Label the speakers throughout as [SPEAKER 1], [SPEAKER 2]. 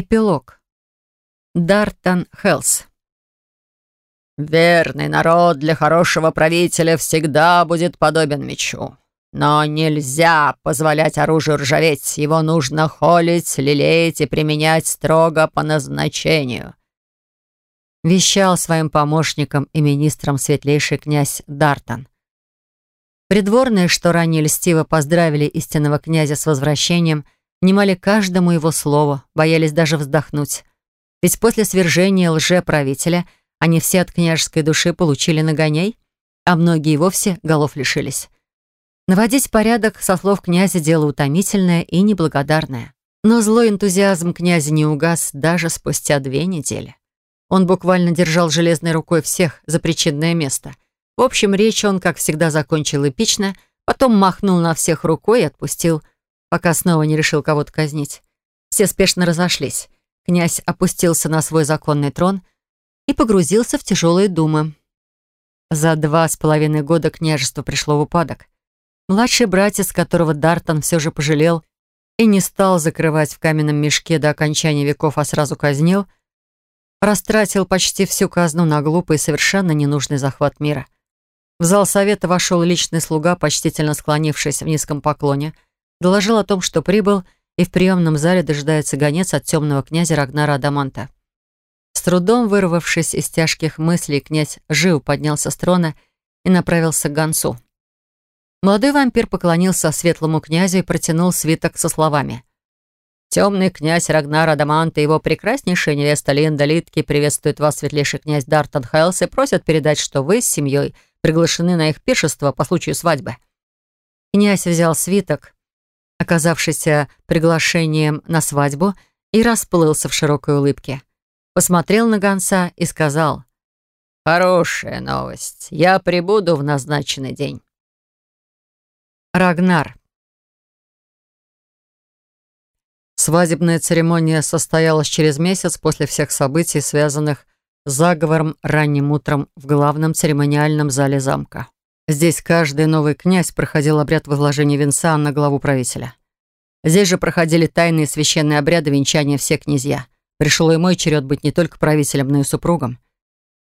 [SPEAKER 1] Эпилог. Дартон Хелс.
[SPEAKER 2] «Верный народ для хорошего правителя всегда будет подобен мечу. Но нельзя позволять оружию ржаветь. Его нужно холить, лелеять и применять строго по назначению»,
[SPEAKER 1] вещал своим помощникам и министрам светлейший князь Дартон. Придворные, что ранее льстиво поздравили истинного князя с возвращением, внимали каждому его слову, боялись даже вздохнуть. Ведь после свержения лже-правителя они все от княжеской души получили нагоняй, а многие вовсе голов лишились. Наводить порядок, со слов князя, дело утомительное и неблагодарное. Но злой энтузиазм князя не угас даже спустя две недели. Он буквально держал железной рукой всех за причинное место. В общем, речь он, как всегда, закончил эпично, потом махнул на всех рукой и отпустил, пока снова не решил кого-то казнить. Все спешно разошлись. Князь опустился на свой законный трон и погрузился в тяжелые думы. За два с половиной года княжество пришло в упадок. Младший братец, которого Дартон все же пожалел и не стал закрывать в каменном мешке до окончания веков, а сразу казнил, растратил почти всю казну на глупый и совершенно ненужный захват мира. В зал совета вошел личный слуга, почтительно склонившись в низком поклоне, доложил о том, что прибыл — и в приемном зале дожидается гонец от темного князя Рагнара Адаманта. С трудом вырвавшись из тяжких мыслей, князь Жил поднялся с трона и направился к гонцу. Молодой вампир поклонился светлому князю и протянул свиток со словами. «Темный князь Рагнар Адамант и его прекраснейшая невеста Линда Литки приветствуют вас, светлейший князь Дартон Хайлс, и просят передать, что вы с семьей приглашены на их пиршество по случаю свадьбы». Князь взял свиток, оказавшийся приглашением на свадьбу, и расплылся в широкой улыбке. Посмотрел на гонца и сказал, «Хорошая новость. Я прибуду в назначенный день». Рагнар.
[SPEAKER 3] Свадебная церемония состоялась через месяц после всех событий, связанных с заговором ранним утром в главном церемониальном зале замка. Здесь каждый новый князь проходил обряд возложения венца на главу правителя. Здесь же проходили тайные священные обряды венчания все князья. Пришел и мой черед быть не только правителем, но и супругом.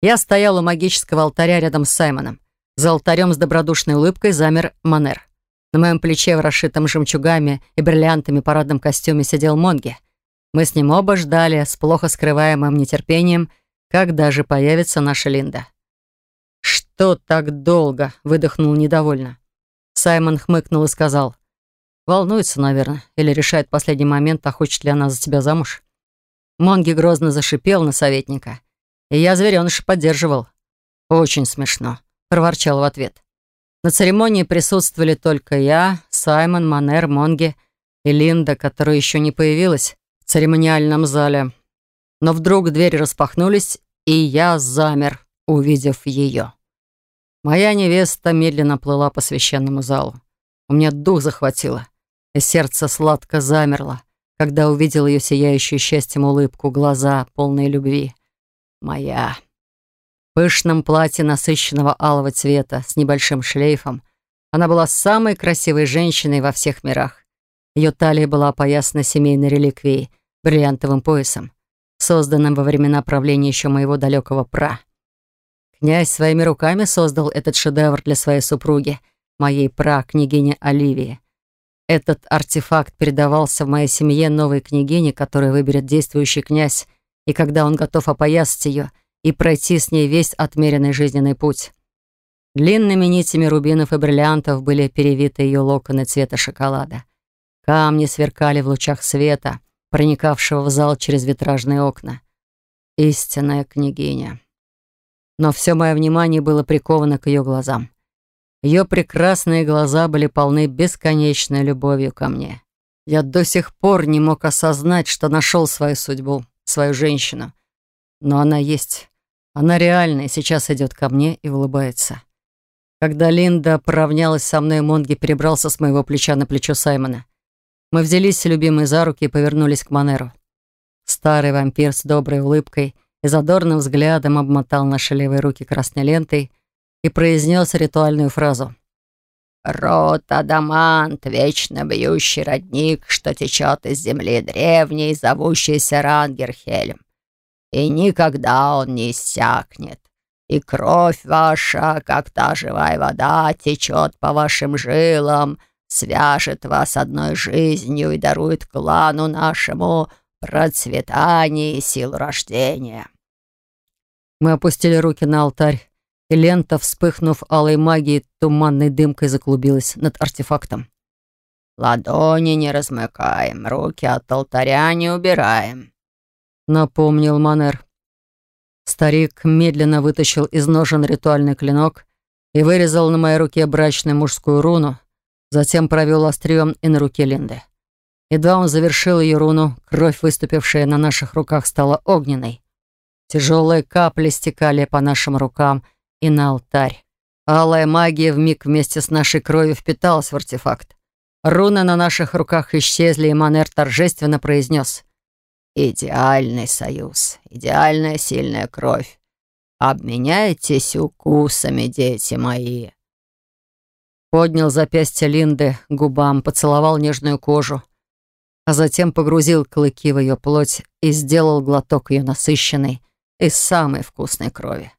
[SPEAKER 3] Я стоял у магического алтаря рядом с Саймоном. За алтарем с добродушной улыбкой замер Манер. На моем плече, в расшитом жемчугами и бриллиантами парадном костюме, сидел Монги. Мы с ним оба ждали, с плохо скрываемым нетерпением, когда же появится наша Линда. «Что так долго?» — выдохнул недовольно. Саймон хмыкнул и сказал. «Волнуется, наверное, или решает в последний момент, а хочет ли она за тебя замуж». Монги грозно зашипел на советника, и я звереныша поддерживал. «Очень смешно», — проворчал в ответ. На церемонии присутствовали только я, Саймон, Манер, Монги и Линда, которая еще не появилась в церемониальном зале. Но вдруг двери распахнулись, и я замер, увидев ее. Моя невеста медленно плыла по священному залу. У меня дух захватило, и сердце сладко замерло, когда увидел ее сияющую счастьем улыбку, глаза, полные любви. Моя. В пышном платье насыщенного алого цвета с небольшим шлейфом она была самой красивой женщиной во всех мирах. Ее талия была опоясана семейной реликвией, бриллиантовым поясом, созданным во времена правления еще моего далекого пра. Князь своими руками создал этот шедевр для своей супруги, моей пра-княгини Оливии. Этот артефакт передавался в моей семье новой княгине, которую выберет действующий князь, и когда он готов опоясать ее и пройти с ней весь отмеренный жизненный путь. Длинными нитями рубинов и бриллиантов были перевиты ее локоны цвета шоколада. Камни сверкали в лучах света, проникавшего в зал через витражные окна. Истинная княгиня но все мое внимание было приковано к ее глазам. Ее прекрасные глаза были полны бесконечной любовью ко мне. Я до сих пор не мог осознать, что нашел свою судьбу, свою женщину. Но она есть. Она реальная сейчас идет ко мне и улыбается. Когда Линда поравнялась со мной, Монги перебрался с моего плеча на плечо Саймона. Мы взялись любимые за руки и повернулись к Манеру. Старый вампир с доброй улыбкой — и задорным взглядом обмотал наши левые руки красной лентой и произнес ритуальную фразу.
[SPEAKER 2] Рот Адамант, вечно бьющий родник, что течет из земли древней, зовущийся Рангерхельм. И никогда он не иссякнет. И кровь ваша, как та живая вода, течет по вашим жилам, свяжет вас одной жизнью и дарует клану нашему процветание и силу рождения».
[SPEAKER 3] Мы опустили руки на алтарь, и лента, вспыхнув алой магией, туманной дымкой заклубилась над артефактом.
[SPEAKER 2] «Ладони не размыкаем, руки от алтаря не убираем», —
[SPEAKER 3] напомнил Манер. Старик медленно вытащил из ножен ритуальный клинок и вырезал на моей руке брачную мужскую руну, затем провел острием и на руке Линды. Едва он завершил ее руну, кровь, выступившая на наших руках, стала огненной. Тяжелые капли стекали по нашим рукам и на алтарь. Алая магия вмиг вместе с нашей кровью впиталась в артефакт. Руны на наших руках исчезли, и Манер торжественно произнес «Идеальный союз, идеальная сильная кровь. Обменяйтесь укусами, дети мои». Поднял запястье Линды губам, поцеловал нежную кожу, а затем погрузил клыки в ее плоть и сделал глоток ее насыщенной и самой вкусной крови.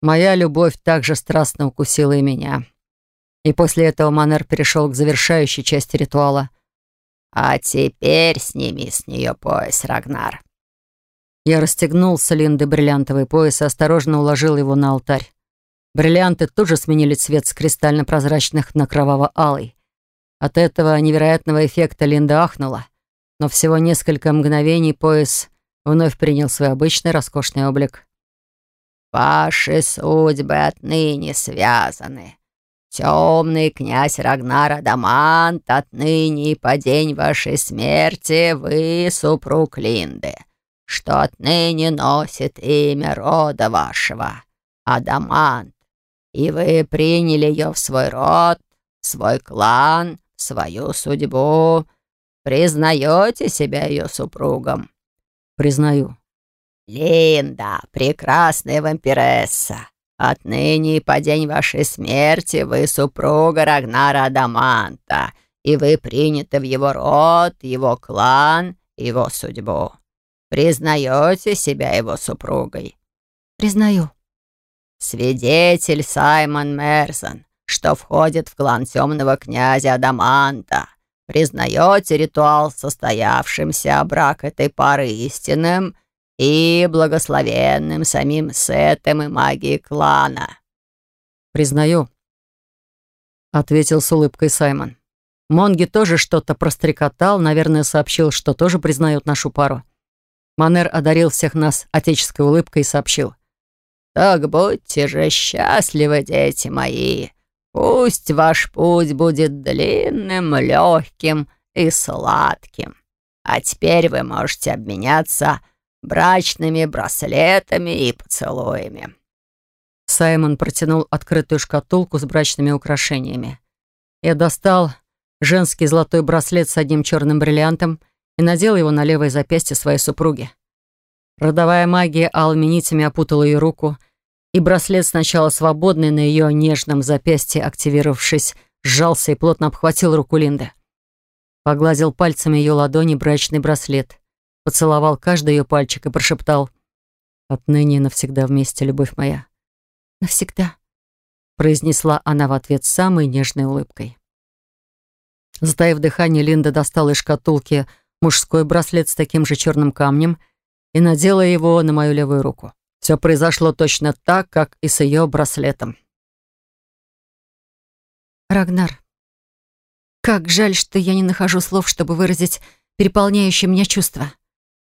[SPEAKER 3] Моя любовь также страстно укусила и меня. И после этого Манер перешел к завершающей части ритуала. «А теперь сними с нее пояс, Рагнар». Я расстегнул с Линды бриллиантовый пояс и осторожно уложил его на алтарь. Бриллианты тут же сменили цвет с кристально-прозрачных на кроваво-алый. От этого невероятного эффекта Линда ахнула, но всего несколько мгновений пояс вновь принял свой обычный роскошный облик. «Ваши судьбы отныне связаны. Темный князь Рагнар Адамант, отныне и по день вашей смерти вы супруг Линды, что отныне носит имя рода вашего, Адамант, и вы приняли ее в свой род, в свой клан, в свою судьбу. Признаете себя ее супругом?» «Признаю».
[SPEAKER 2] «Линда, прекрасная вампиресса, отныне и по день вашей смерти вы супруга Рагнара Адаманта, и вы приняты в его род, его клан, его судьбу. Признаете себя его супругой?»
[SPEAKER 1] «Признаю»,
[SPEAKER 2] Свидетель Саймон Мерсон, что входит в клан темного князя Адаманта. Признаете ритуал состоявшимся, брак этой пары истинным и благословенным самим Сетом и магией клана?»
[SPEAKER 3] «Признаю», — ответил с улыбкой Саймон. Монги тоже что-то прострекотал, наверное, сообщил, что тоже признает нашу пару. Манер одарил всех нас отеческой улыбкой и сообщил.
[SPEAKER 2] Так будьте же счастливы, дети мои. Пусть ваш путь будет длинным, легким и сладким. А теперь вы можете обменяться брачными браслетами и поцелуями».
[SPEAKER 3] Саймон протянул открытую шкатулку с брачными украшениями. Я достал женский золотой браслет с одним черным бриллиантом и надел его на левое запястье своей супруги. Родовая магия алыми нитями опутала ее руку, и браслет сначала свободный на ее нежном запястье, активировавшись, сжался и плотно обхватил руку Линды. Погладил пальцами ее ладони брачный браслет, поцеловал каждый ее пальчик и прошептал «Отныне навсегда вместе, любовь моя».
[SPEAKER 1] «Навсегда», —
[SPEAKER 3] произнесла она в ответ самой нежной улыбкой. Затаив дыхание, Линда достала из шкатулки мужской браслет с таким же черным камнем — и надела его на мою левую руку. Все произошло точно так, как и с ее браслетом.
[SPEAKER 1] «Рагнар, как жаль, что я не нахожу слов, чтобы выразить переполняющее меня чувство.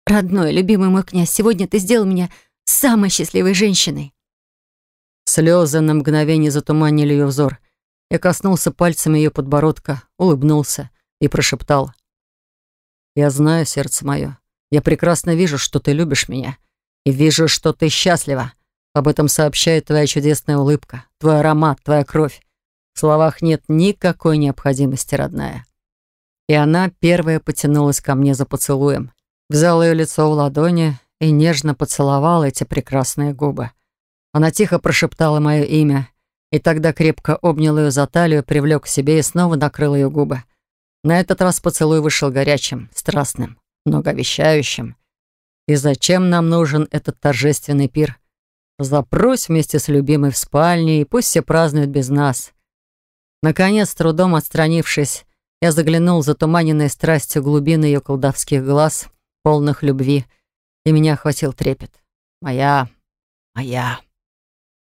[SPEAKER 1] Родной, любимый мой князь, сегодня ты сделал меня самой счастливой женщиной».
[SPEAKER 3] Слезы на мгновение затуманили ее взор. Я коснулся пальцами ее подбородка, улыбнулся и прошептал. «Я знаю, сердце мое, я прекрасно вижу, что ты любишь меня. И вижу, что ты счастлива. Об этом сообщает твоя чудесная улыбка, твой аромат, твоя кровь. В словах нет никакой необходимости, родная. И она первая потянулась ко мне за поцелуем. Взял ее лицо в ладони и нежно поцеловал эти прекрасные губы. Она тихо прошептала мое имя, и тогда крепко обнял ее за талию, привлек к себе и снова накрыл ее губы. На этот раз поцелуй вышел горячим, страстным, многообещающим. И зачем нам нужен этот торжественный пир? Запрусь вместе с любимой в спальне, и пусть все празднуют без нас. Наконец, трудом отстранившись, я заглянул за туманенной страстью глубины ее колдовских глаз, полных любви, и меня охватил трепет. Моя, моя.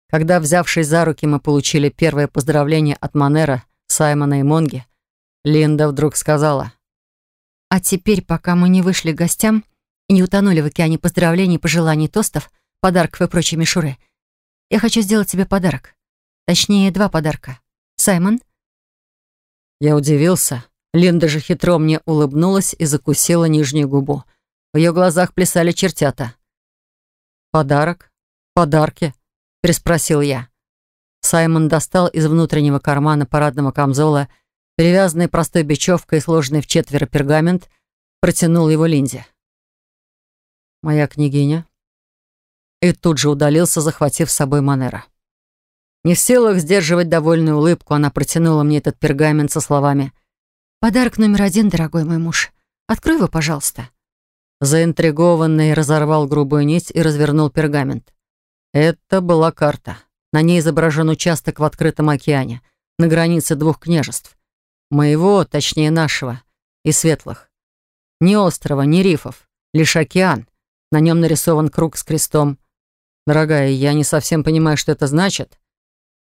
[SPEAKER 3] Когда, взявшись за руки, мы получили первое поздравление от Манера, Саймона и Монги, Линда вдруг сказала.
[SPEAKER 1] «А теперь, пока мы не вышли к гостям и не утонули в океане поздравлений, пожеланий, тостов, подарков и прочей мишуры, я хочу сделать тебе подарок. Точнее, два подарка. Саймон?»
[SPEAKER 3] Я удивился. Линда же хитро мне улыбнулась и закусила нижнюю губу. В ее глазах плясали чертята. «Подарок? Подарки?» переспросил я. Саймон достал из внутреннего кармана парадного камзола перевязанный простой бечевкой сложенный в четверо пергамент, протянул его Линзе. «Моя княгиня». И тут же удалился, захватив с собой Манера. Не в силах сдерживать довольную улыбку, она протянула мне этот пергамент со словами «Подарок номер один, дорогой мой муж. Открой его, пожалуйста». Заинтригованный разорвал грубую нить и развернул пергамент. Это была карта. На ней изображен участок в открытом океане, на границе двух княжеств. Моего, точнее нашего, и светлых. Ни острова, ни рифов, лишь океан. На нем нарисован круг с крестом. Дорогая, я не совсем понимаю, что это значит.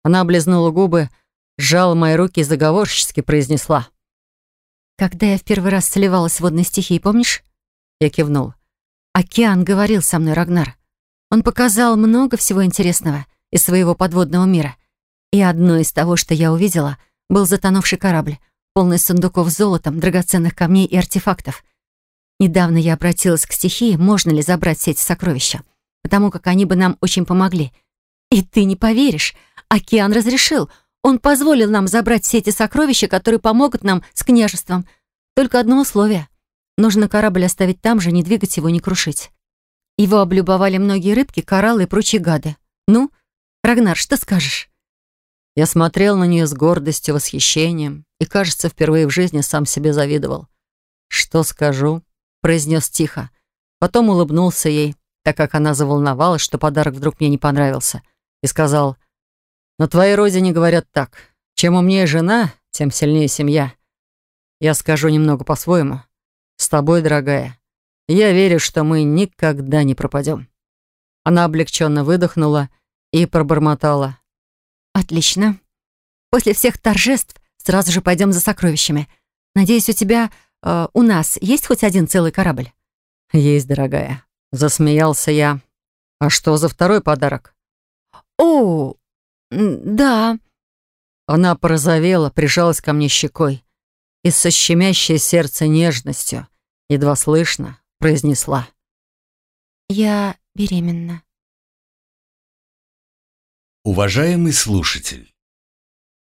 [SPEAKER 3] Она облизнула губы, сжала мои руки и заговорчески произнесла. «Когда я в первый раз сливалась в водной стихии, помнишь?» Я кивнул. «Океан говорил со мной, Рагнар. Он показал много всего интересного из своего подводного мира. И одно из того, что я увидела, был затонувший корабль, полный сундуков с золотом, драгоценных камней и артефактов. Недавно я обратилась к стихии, можно ли забрать все эти сокровища, потому как они бы нам очень помогли. И ты не поверишь, океан разрешил. Он позволил нам забрать все эти сокровища, которые помогут нам с княжеством. Только одно условие. Нужно корабль оставить там же, не двигать его, не крушить. Его облюбовали многие рыбки, кораллы и прочие гады. Ну, Рагнар, что скажешь?» Я смотрел на нее с гордостью, восхищением и, кажется, впервые в жизни сам себе завидовал. «Что скажу?» — произнес тихо. Потом улыбнулся ей, так как она заволновалась, что подарок вдруг мне не понравился, и сказал, «На твоей родине говорят так. Чем умнее жена, тем сильнее семья. Я скажу немного по-своему. С тобой, дорогая, я верю, что мы никогда не пропадем». Она облегченно выдохнула и пробормотала. «Отлично. После всех торжеств сразу же пойдем за сокровищами. Надеюсь, у тебя, э, у нас есть хоть один целый корабль?» «Есть, дорогая», — засмеялся я. «А что за второй подарок?» «О, да». Она порозовела, прижалась ко мне щекой и со щемящей сердце нежностью, едва слышно, произнесла. «Я беременна».
[SPEAKER 4] Уважаемый слушатель,